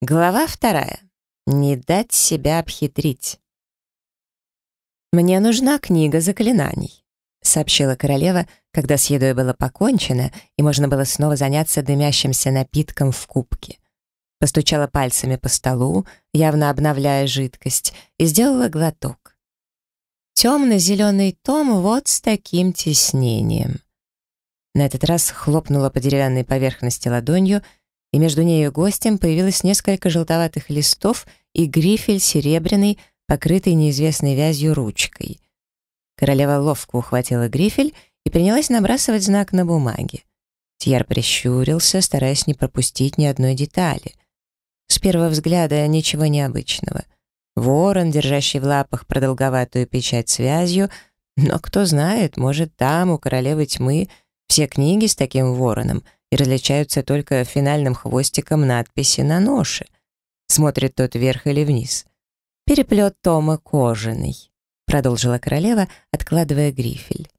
Глава вторая. Не дать себя обхитрить. «Мне нужна книга заклинаний», — сообщила королева, когда с едой было покончено, и можно было снова заняться дымящимся напитком в кубке. Постучала пальцами по столу, явно обновляя жидкость, и сделала глоток. Темно-зеленый том вот с таким тиснением. На этот раз хлопнула по деревянной поверхности ладонью — и между ней и гостем появилось несколько желтоватых листов и грифель серебряный, покрытый неизвестной вязью ручкой. Королева ловко ухватила грифель и принялась набрасывать знак на бумаге. Тьер прищурился, стараясь не пропустить ни одной детали. С первого взгляда ничего необычного. Ворон, держащий в лапах продолговатую печать связью, но кто знает, может, там, у королевы тьмы, все книги с таким вороном — и различаются только финальным хвостиком надписи на ноше. Смотрит тот вверх или вниз. «Переплет Тома кожаный», — продолжила королева, откладывая грифель.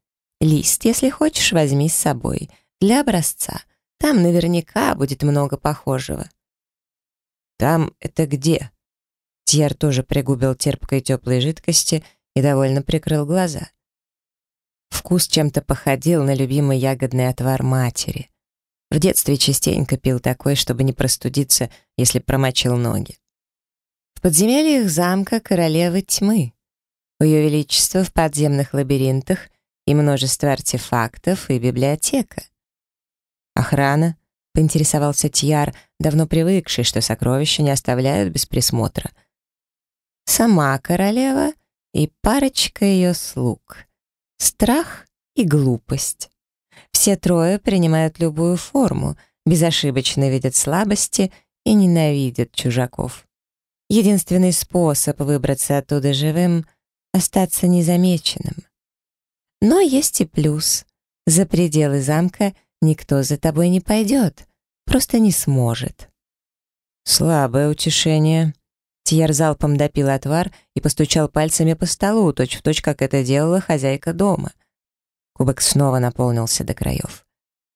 «Лист, если хочешь, возьми с собой. Для образца. Там наверняка будет много похожего». «Там это где?» Тьер тоже пригубил терпкой теплой жидкости и довольно прикрыл глаза. Вкус чем-то походил на любимый ягодный отвар матери. В детстве частенько пил такой, чтобы не простудиться, если промочил ноги. В подземельях замка королевы тьмы. У ее величества в подземных лабиринтах и множество артефактов и библиотека. Охрана, поинтересовался Тьяр, давно привыкший, что сокровища не оставляют без присмотра. Сама королева и парочка ее слуг. Страх и глупость. Все трое принимают любую форму, безошибочно видят слабости и ненавидят чужаков. Единственный способ выбраться оттуда живым — остаться незамеченным. Но есть и плюс. За пределы замка никто за тобой не пойдет, просто не сможет. Слабое утешение. Тьер залпом допил отвар и постучал пальцами по столу, точь-в-точь, точь, как это делала хозяйка дома. Кубок снова наполнился до краев.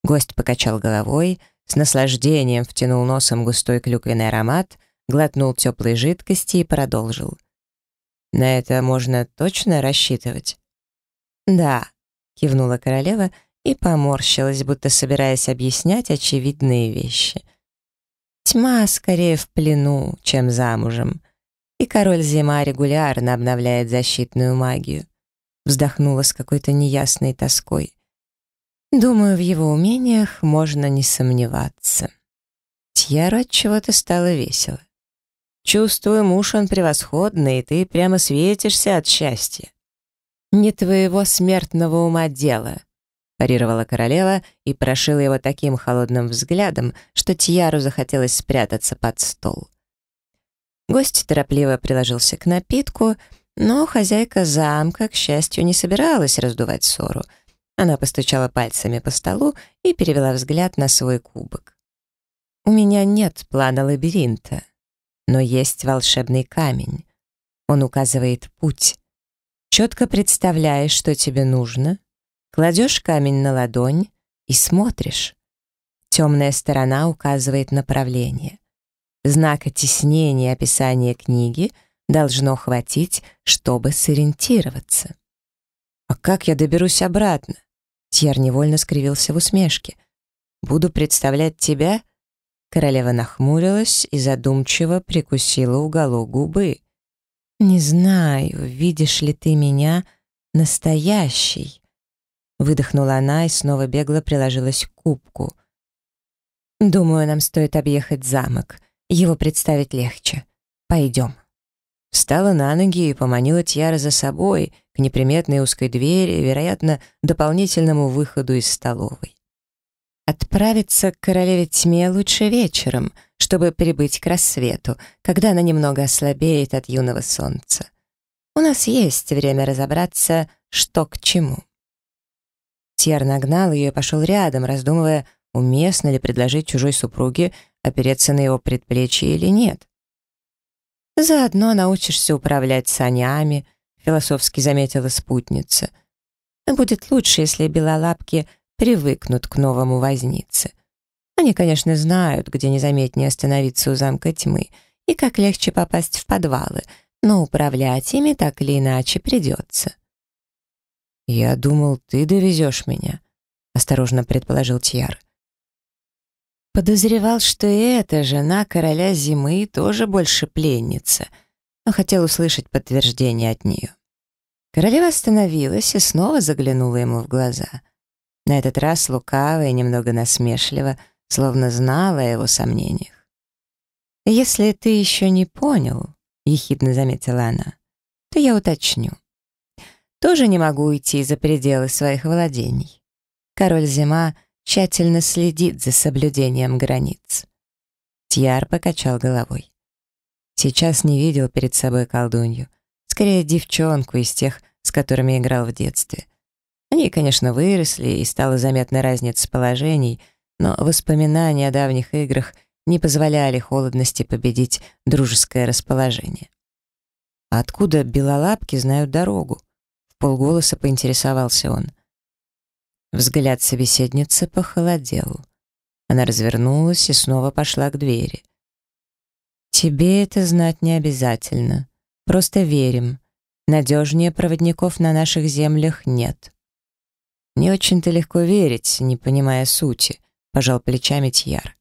Гость покачал головой, с наслаждением втянул носом густой клюквенный аромат, глотнул теплой жидкости и продолжил. «На это можно точно рассчитывать?» «Да», — кивнула королева и поморщилась, будто собираясь объяснять очевидные вещи. «Тьма скорее в плену, чем замужем, и король Зима регулярно обновляет защитную магию вздохнула с какой-то неясной тоской. Думаю, в его умениях можно не сомневаться. Тьяру от чего-то стало весело. Чувствую, муж он превосходный, и ты прямо светишься от счастья. Не твоего смертного ума дело, парировала королева и прошила его таким холодным взглядом, что Тьяру захотелось спрятаться под стол. Гость торопливо приложился к напитку, но хозяйка замка, к счастью, не собиралась раздувать ссору. Она постучала пальцами по столу и перевела взгляд на свой кубок. «У меня нет плана лабиринта, но есть волшебный камень. Он указывает путь. Четко представляешь, что тебе нужно, кладешь камень на ладонь и смотришь. Темная сторона указывает направление. Знак оттеснения описания книги — должно хватить, чтобы сориентироваться. «А как я доберусь обратно?» Тьер невольно скривился в усмешке. «Буду представлять тебя?» Королева нахмурилась и задумчиво прикусила уголок губы. «Не знаю, видишь ли ты меня настоящий?» Выдохнула она и снова бегло приложилась к кубку. «Думаю, нам стоит объехать замок. Его представить легче. Пойдем». Встала на ноги и поманила Тьяра за собой к неприметной узкой двери, вероятно, дополнительному выходу из столовой. Отправиться к королеве тьме лучше вечером, чтобы прибыть к рассвету, когда она немного ослабеет от юного солнца. У нас есть время разобраться, что к чему. Тьер нагнал ее и пошел рядом, раздумывая, уместно ли предложить чужой супруге опереться на его предплечье или нет. Заодно научишься управлять санями, философски заметила спутница. Будет лучше, если белолапки привыкнут к новому вознице. Они, конечно, знают, где незаметнее остановиться у замка тьмы и как легче попасть в подвалы, но управлять ими так или иначе придется. «Я думал, ты довезешь меня», — осторожно предположил Тьяр. Подозревал, что и эта жена короля зимы тоже больше пленница, но хотел услышать подтверждение от нее. Королева остановилась и снова заглянула ему в глаза. На этот раз лукаво и немного насмешливо, словно знала о его сомнениях. «Если ты еще не понял», — ехидно заметила она, — «то я уточню. Тоже не могу уйти за пределы своих владений. Король Зима тщательно следит за соблюдением границ. Тьяр покачал головой. Сейчас не видел перед собой колдунью. Скорее, девчонку из тех, с которыми играл в детстве. Они, конечно, выросли, и стала заметна разница положений, но воспоминания о давних играх не позволяли холодности победить дружеское расположение. А откуда белолапки знают дорогу? В полголоса поинтересовался он. Взгляд собеседницы похолодел. Она развернулась и снова пошла к двери. «Тебе это знать не обязательно. Просто верим. Надежнее проводников на наших землях нет». «Не очень-то легко верить, не понимая сути», — пожал плечами Тьяр.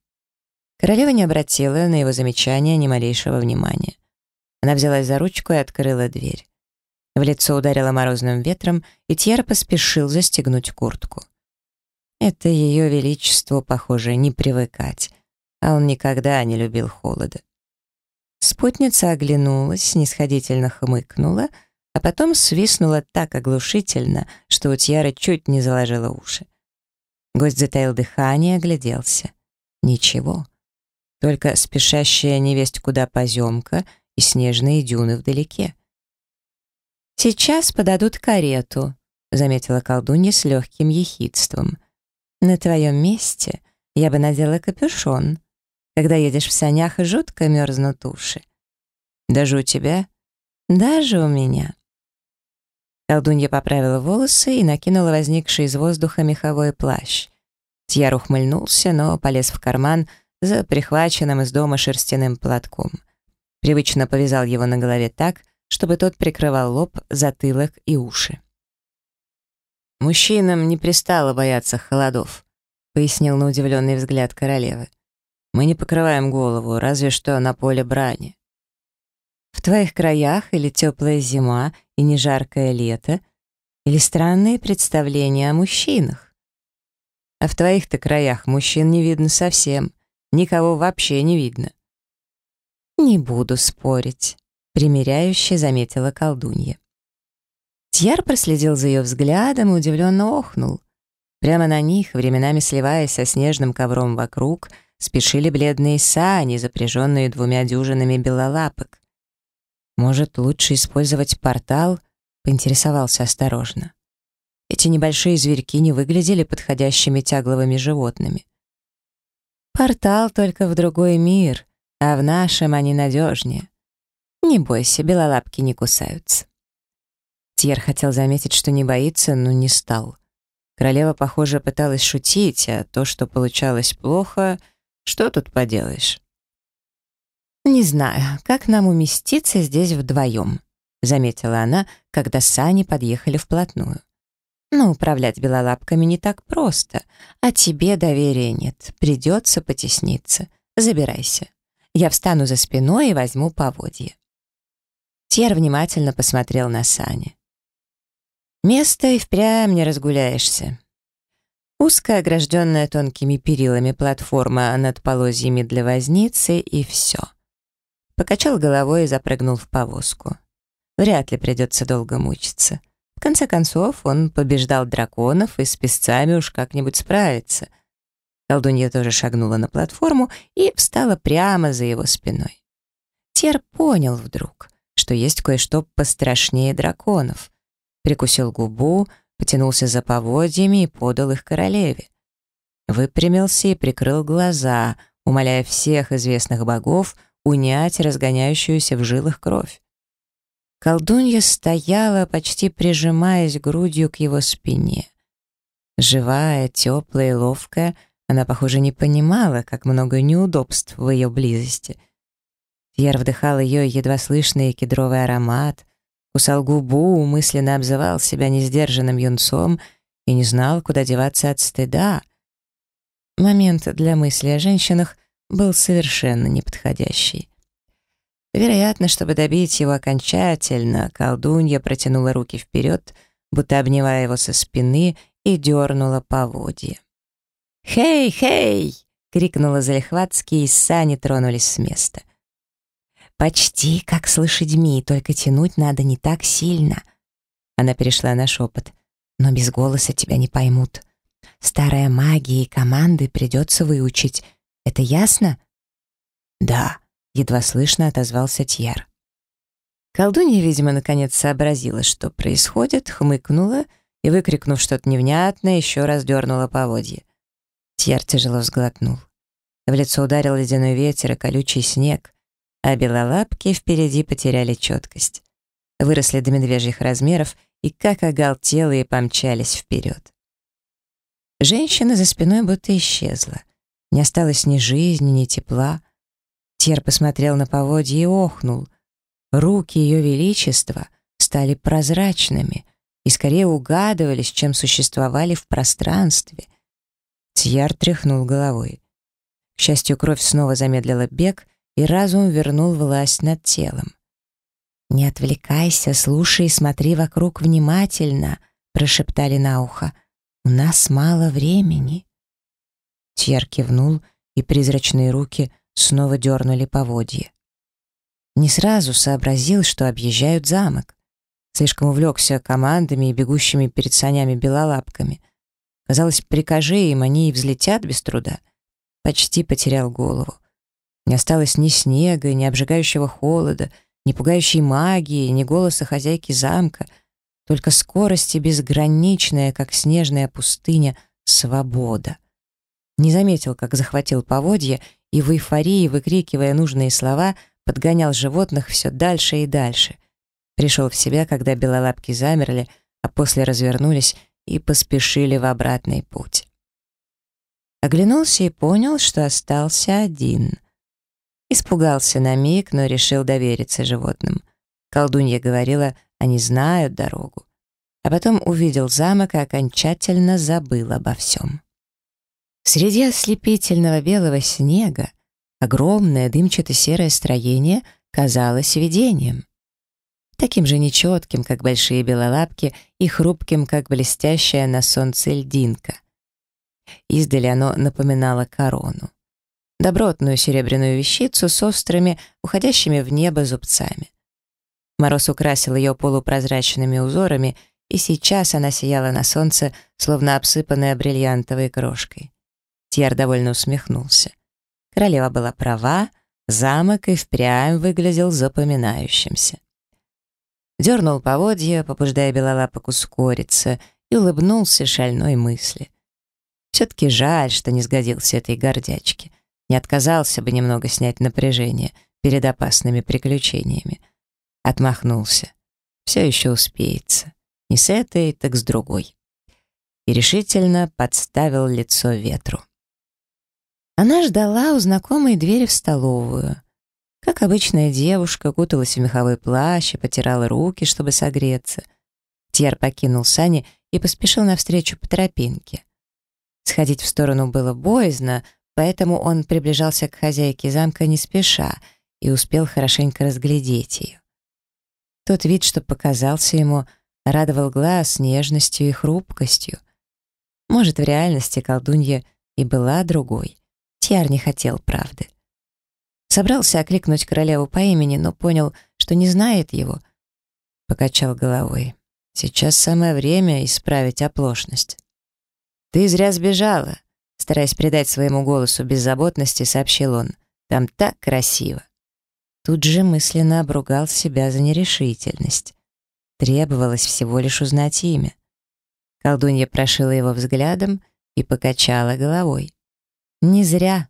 Королева не обратила на его замечание ни малейшего внимания. Она взялась за ручку и открыла дверь. В лицо ударило морозным ветром, и Тьер поспешил застегнуть куртку. Это ее величеству, похоже, не привыкать, а он никогда не любил холода. Спутница оглянулась, снисходительно хмыкнула, а потом свистнула так оглушительно, что у Тьяра чуть не заложила уши. Гость затаил дыхание, огляделся. Ничего. Только спешащая невесть куда поземка и снежные дюны вдалеке. «Сейчас подадут карету», — заметила колдунья с легким ехидством. «На твоем месте я бы надела капюшон. Когда едешь в санях, жутко мерзнут уши». «Даже у тебя?» «Даже у меня». Колдунья поправила волосы и накинула возникший из воздуха меховой плащ. Тьяр ухмыльнулся, но полез в карман за прихваченным из дома шерстяным платком. Привычно повязал его на голове так, чтобы тот прикрывал лоб, затылок и уши. «Мужчинам не пристало бояться холодов», — пояснил на удивленный взгляд королевы. «Мы не покрываем голову, разве что на поле брани». «В твоих краях или теплая зима и не жаркое лето, или странные представления о мужчинах?» «А в твоих-то краях мужчин не видно совсем, никого вообще не видно». «Не буду спорить», примиряюще заметила колдунья. Тьяр проследил за ее взглядом и удивленно охнул. Прямо на них, временами сливаясь со снежным ковром вокруг, спешили бледные сани, запряженные двумя дюжинами белолапок. «Может, лучше использовать портал?» — поинтересовался осторожно. Эти небольшие зверьки не выглядели подходящими тягловыми животными. «Портал только в другой мир, а в нашем они надежнее. «Не бойся, белолапки не кусаются». Тьер хотел заметить, что не боится, но не стал. Королева, похоже, пыталась шутить, а то, что получалось плохо, что тут поделаешь? «Не знаю, как нам уместиться здесь вдвоем», заметила она, когда сани подъехали вплотную. «Но управлять белолапками не так просто, а тебе доверия нет, придется потесниться. Забирайся. Я встану за спиной и возьму поводье». Тьер внимательно посмотрел на Сани. «Место и впрямь не разгуляешься». Узкая, огражденная тонкими перилами платформа над полозьями для возницы, и все. Покачал головой и запрыгнул в повозку. Вряд ли придется долго мучиться. В конце концов, он побеждал драконов и с песцами уж как-нибудь справится. Колдунья тоже шагнула на платформу и встала прямо за его спиной. Тер понял вдруг что есть кое-что пострашнее драконов. Прикусил губу, потянулся за поводьями и подал их королеве. Выпрямился и прикрыл глаза, умоляя всех известных богов унять разгоняющуюся в жилах кровь. Колдунья стояла, почти прижимаясь грудью к его спине. Живая, теплая и ловкая, Она, похоже, не понимала, как много неудобств в ее близости. Тьер вдыхал ее едва слышный кедровый аромат, кусал губу, мысленно обзывал себя несдержанным юнцом и не знал, куда деваться от стыда. Момент для мысли о женщинах был совершенно неподходящий. Вероятно, чтобы добить его окончательно, колдунья протянула руки вперед, будто обнимая его со спины, и дернула поводья. «Хей, хей!» — крикнула Залихватский, и сани тронулись с места. «Почти как с лошадьми, только тянуть надо не так сильно». Она перешла на шепот. «Но без голоса тебя не поймут. Старая магия и команды придется выучить. Это ясно?» «Да», — едва слышно отозвался Тьер. Колдунья, видимо, наконец сообразила, что происходит, хмыкнула и, выкрикнув что-то невнятное, еще раз дернула поводье. Тьер тяжело взглотнул. В лицо ударил ледяной ветер и колючий снег, а белолапки впереди потеряли четкость. Выросли до медвежьих размеров и как оголтелые помчались вперед. Женщина за спиной будто исчезла. Не осталось ни жизни, ни тепла. Тер посмотрел на поводье и охнул. Руки ее величества стали прозрачными и скорее угадывались, чем существовали в пространстве. Тьяр тряхнул головой. К счастью, кровь снова замедлила бег, и разум вернул власть над телом. «Не отвлекайся, слушай и смотри вокруг внимательно», — прошептали на ухо. «У нас мало времени». Тьер кивнул, и призрачные руки снова дернули поводье. Не сразу сообразил, что объезжают замок. Слишком увлекся командами и бегущими перед санями белолапками — Казалось, прикажи им, они и взлетят без труда. Почти потерял голову. Не осталось ни снега, ни обжигающего холода, ни пугающей магии, ни голоса хозяйки замка, только скорость и безграничная, как снежная пустыня, свобода. Не заметил, как захватил поводья и в эйфории, выкрикивая нужные слова, подгонял животных все дальше и дальше. Пришел в себя, когда белолапки замерли, а после развернулись и поспешили в обратный путь. Оглянулся и понял, что остался один. Испугался на миг, но решил довериться животным. Колдунья говорила, они знают дорогу. А потом увидел замок и окончательно забыл обо всем. Среди ослепительного белого снега огромное дымчато-серое строение казалось видением таким же нечетким, как большие белолапки, и хрупким, как блестящая на солнце льдинка. Издали оно напоминало корону. Добротную серебряную вещицу с острыми, уходящими в небо зубцами. Мороз украсил ее полупрозрачными узорами, и сейчас она сияла на солнце, словно обсыпанная бриллиантовой крошкой. Тьер довольно усмехнулся. Королева была права, замок и впрямь выглядел запоминающимся дернул поводья, побуждая Белолапок ускориться, и улыбнулся шальной мысли. Все-таки жаль, что не сгодился этой гордячке. Не отказался бы немного снять напряжение перед опасными приключениями. Отмахнулся. Все еще успеется. Не с этой, так с другой. И решительно подставил лицо ветру. Она ждала у знакомой двери в столовую. Как обычная девушка, куталась в меховой плащ и потирала руки, чтобы согреться. Тьер покинул сани и поспешил навстречу по тропинке. Сходить в сторону было боязно, поэтому он приближался к хозяйке замка не спеша и успел хорошенько разглядеть ее. Тот вид, что показался ему, радовал глаз нежностью и хрупкостью. Может, в реальности колдунья и была другой. Тьер не хотел правды. Собрался окликнуть королеву по имени, но понял, что не знает его. Покачал головой. Сейчас самое время исправить оплошность. «Ты зря сбежала», — стараясь придать своему голосу беззаботности, сообщил он. «Там так красиво». Тут же мысленно обругал себя за нерешительность. Требовалось всего лишь узнать имя. Колдунья прошила его взглядом и покачала головой. «Не зря»,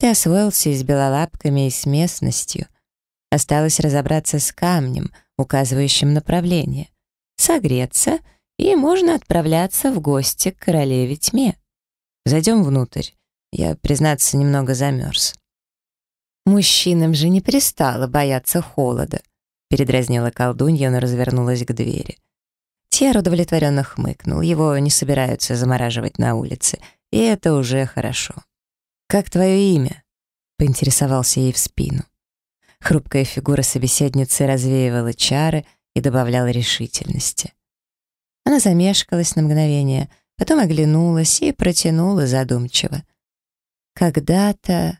ты освоился и с белолапками, и с местностью. Осталось разобраться с камнем, указывающим направление. Согреться, и можно отправляться в гости к королеве тьме. Зайдем внутрь. Я, признаться, немного замерз. Мужчинам же не перестало бояться холода. Передразнила колдунья, но развернулась к двери. Тьер удовлетворенно хмыкнул. Его не собираются замораживать на улице, и это уже хорошо. «Как твое имя?» — поинтересовался ей в спину. Хрупкая фигура собеседницы развеивала чары и добавляла решительности. Она замешкалась на мгновение, потом оглянулась и протянула задумчиво. «Когда-то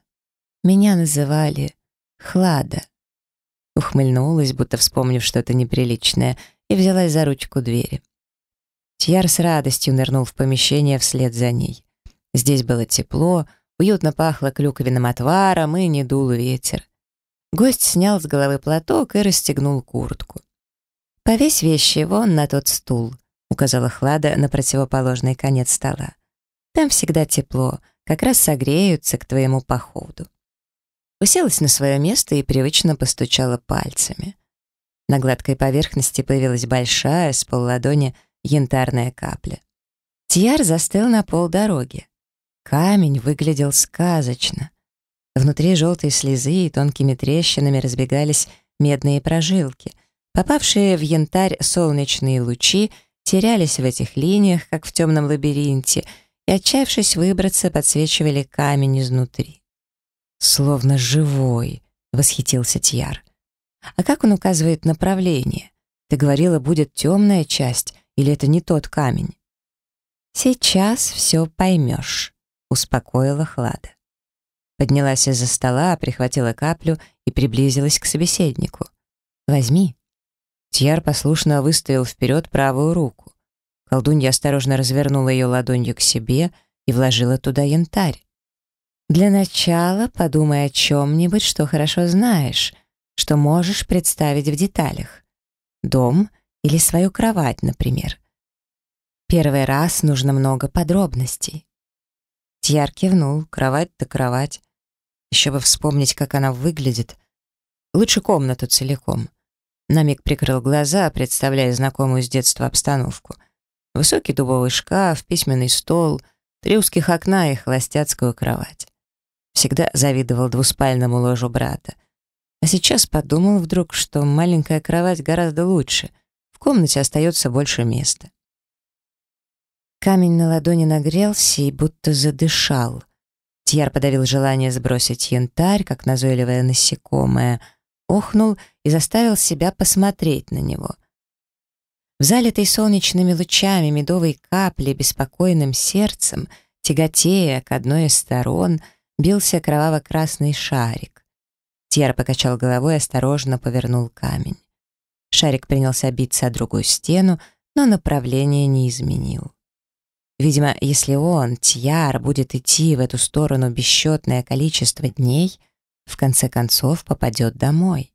меня называли Хлада». Ухмыльнулась, будто вспомнив что-то неприличное, и взялась за ручку двери. Тьяр с радостью нырнул в помещение вслед за ней. Здесь было тепло, уютно пахло клюквенным отваром и не дул ветер. Гость снял с головы платок и расстегнул куртку. «Повесь вещи вон на тот стул», — указала Хлада на противоположный конец стола. «Там всегда тепло, как раз согреются к твоему походу». Уселась на свое место и привычно постучала пальцами. На гладкой поверхности появилась большая, с полладони, янтарная капля. Тьяр застыл на полдороги. Камень выглядел сказочно. Внутри желтой слезы и тонкими трещинами разбегались медные прожилки. Попавшие в янтарь солнечные лучи терялись в этих линиях, как в темном лабиринте, и, отчаявшись выбраться, подсвечивали камень изнутри. «Словно живой», — восхитился Тьяр. «А как он указывает направление? Ты говорила, будет темная часть, или это не тот камень?» «Сейчас все поймешь», — успокоила Хлада. Поднялась из-за стола, прихватила каплю и приблизилась к собеседнику. «Возьми». Тьяр послушно выставил вперед правую руку. Колдунья осторожно развернула ее ладонью к себе и вложила туда янтарь. «Для начала подумай о чем-нибудь, что хорошо знаешь, что можешь представить в деталях. Дом или свою кровать, например. Первый раз нужно много подробностей». Тьяр кивнул, кровать-то кровать. Еще бы вспомнить, как она выглядит. Лучше комнату целиком. На миг прикрыл глаза, представляя знакомую с детства обстановку. Высокий дубовый шкаф, письменный стол, три узких окна и холостяцкую кровать. Всегда завидовал двуспальному ложу брата. А сейчас подумал вдруг, что маленькая кровать гораздо лучше. В комнате остается больше места. Камень на ладони нагрелся и будто задышал. Тьяр подавил желание сбросить янтарь, как назойливое насекомое, охнул и заставил себя посмотреть на него. В залитой солнечными лучами медовой капли беспокойным сердцем, тяготея к одной из сторон, бился кроваво-красный шарик. Тьяр покачал головой и осторожно повернул камень. Шарик принялся биться о другую стену, но направление не изменил. Видимо, если он, Тьяр, будет идти в эту сторону бесчетное количество дней, в конце концов попадет домой.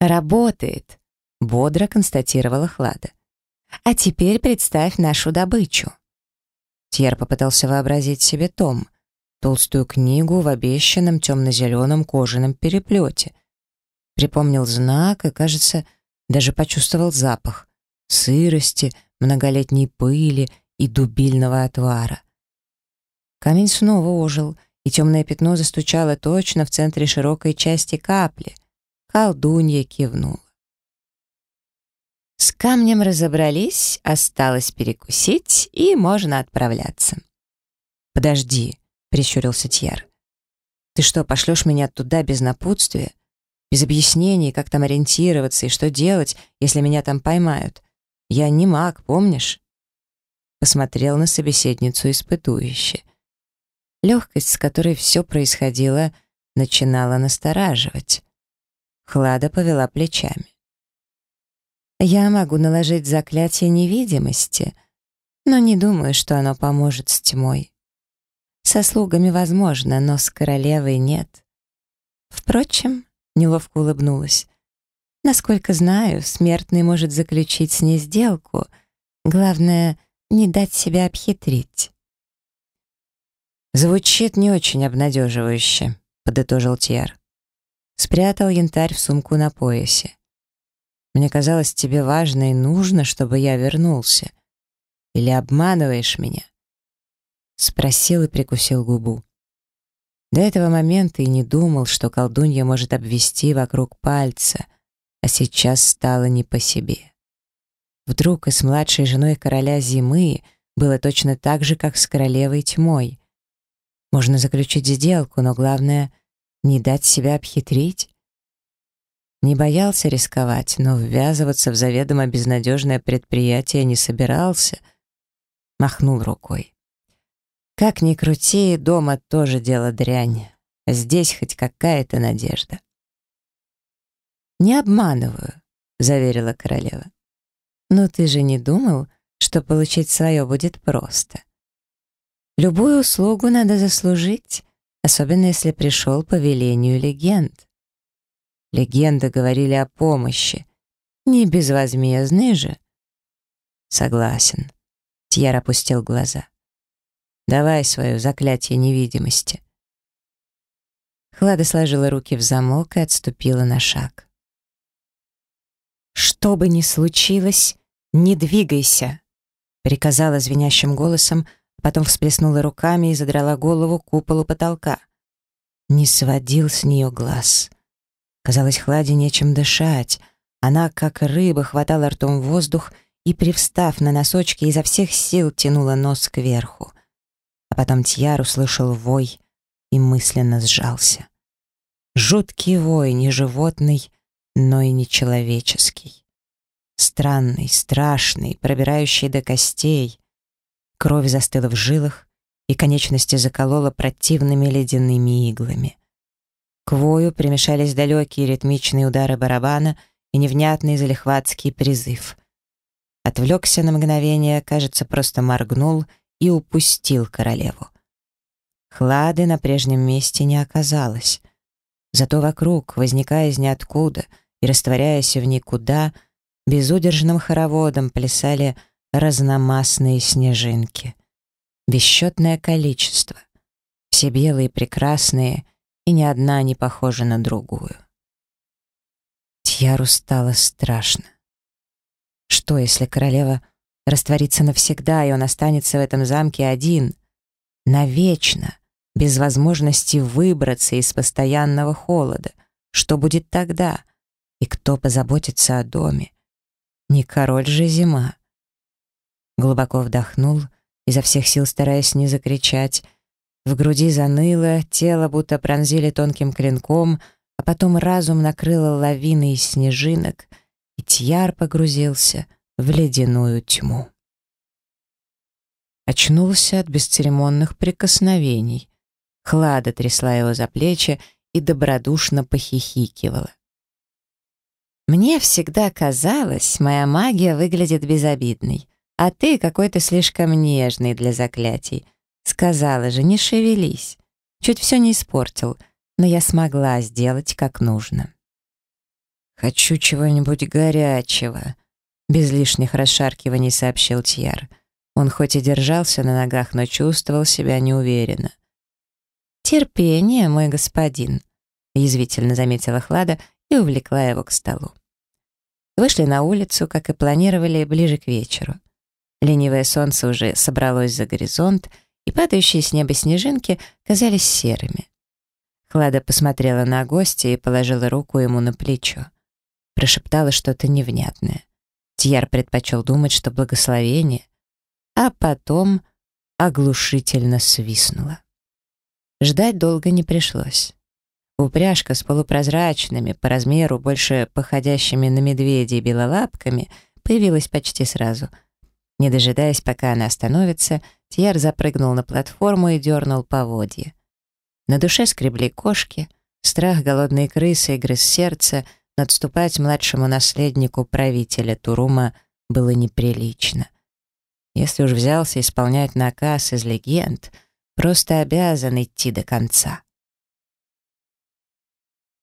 «Работает», — бодро констатировала Хлада. «А теперь представь нашу добычу». Тьер попытался вообразить себе том, толстую книгу в обещанном темно-зеленом кожаном переплете. Припомнил знак и, кажется, даже почувствовал запах сырости, многолетней пыли и дубильного отвара. Камень снова ожил, и темное пятно застучало точно в центре широкой части капли. Колдунья кивнула. С камнем разобрались, осталось перекусить, и можно отправляться. «Подожди», — прищурился Тьер. «Ты что, пошлешь меня туда без напутствия? Без объяснений, как там ориентироваться и что делать, если меня там поймают? Я не маг, помнишь?» посмотрел на собеседницу испытующе. Легкость, с которой все происходило, начинала настораживать. Хлада повела плечами. «Я могу наложить заклятие невидимости, но не думаю, что оно поможет с тьмой. Со слугами возможно, но с королевой нет. Впрочем, неловко улыбнулась. Насколько знаю, смертный может заключить с ней сделку. Главное не дать себя обхитрить. «Звучит не очень обнадеживающе», — подытожил Тьер. Спрятал янтарь в сумку на поясе. «Мне казалось, тебе важно и нужно, чтобы я вернулся. Или обманываешь меня?» — спросил и прикусил губу. До этого момента и не думал, что колдунья может обвести вокруг пальца, а сейчас стало не по себе. Вдруг и с младшей женой короля зимы было точно так же, как с королевой тьмой. Можно заключить сделку, но главное — не дать себя обхитрить. Не боялся рисковать, но ввязываться в заведомо безнадежное предприятие не собирался. Махнул рукой. Как ни крути, дома тоже дело дрянь. Здесь хоть какая-то надежда. «Не обманываю», — заверила королева. «Но ты же не думал, что получить свое будет просто? Любую услугу надо заслужить, особенно если пришел по велению легенд. Легенды говорили о помощи, не безвозмездные же». «Согласен», — Тьер опустил глаза. Давай свое заклятие невидимости. Хлада сложила руки в замок и отступила на шаг. «Что бы ни случилось, не двигайся!» приказала звенящим голосом, потом всплеснула руками и задрала голову к куполу потолка. Не сводил с нее глаз. Казалось, Хладе нечем дышать. Она, как рыба, хватала ртом воздух и, привстав на носочки, изо всех сил тянула нос кверху. А потом Тьяр услышал вой и мысленно сжался. Жуткий вой, не животный, но и не человеческий. Странный, страшный, пробирающий до костей. Кровь застыла в жилах, и конечности заколола противными ледяными иглами. К вою примешались далекие ритмичные удары барабана и невнятный залихватский призыв. Отвлекся на мгновение, кажется, просто моргнул — и упустил королеву. Хлады на прежнем месте не оказалось. Зато вокруг, возникая из ниоткуда и растворяясь в никуда, безудержным хороводом плясали разномастные снежинки. Бесчетное количество. Все белые, прекрасные, и ни одна не похожа на другую. Тьяру стало страшно. Что, если королева растворится навсегда, и он останется в этом замке один, навечно, без возможности выбраться из постоянного холода. Что будет тогда? И кто позаботится о доме? Не король же зима. Глубоко вдохнул, изо всех сил стараясь не закричать. В груди заныло, тело будто пронзили тонким клинком, а потом разум накрыло лавиной из снежинок, и Тьяр погрузился в ледяную тьму. Очнулся от бесцеремонных прикосновений. Хлада трясла его за плечи и добродушно похихикивала. «Мне всегда казалось, моя магия выглядит безобидной, а ты какой-то слишком нежный для заклятий. Сказала же, не шевелись. Чуть все не испортил, но я смогла сделать как нужно». «Хочу чего-нибудь горячего», без лишних расшаркиваний сообщил Тьяр. Он хоть и держался на ногах, но чувствовал себя неуверенно. «Терпение, мой господин», — язвительно заметила Хлада и увлекла его к столу. Вышли на улицу, как и планировали, ближе к вечеру. Ленивое солнце уже собралось за горизонт, и падающие с неба снежинки казались серыми. Хлада посмотрела на гостя и положила руку ему на плечо. Прошептала что-то невнятное. Тьяр предпочел думать, что благословение, а потом оглушительно свистнуло. Ждать долго не пришлось. Упряжка с полупрозрачными, по размеру больше походящими на медведей белолапками появилась почти сразу. Не дожидаясь, пока она остановится, Тьяр запрыгнул на платформу и дернул поводья. На душе скребли кошки, страх голодной крысы и грыз сердце — Отступать младшему наследнику правителя Турума было неприлично. Если уж взялся исполнять наказ из легенд, просто обязан идти до конца.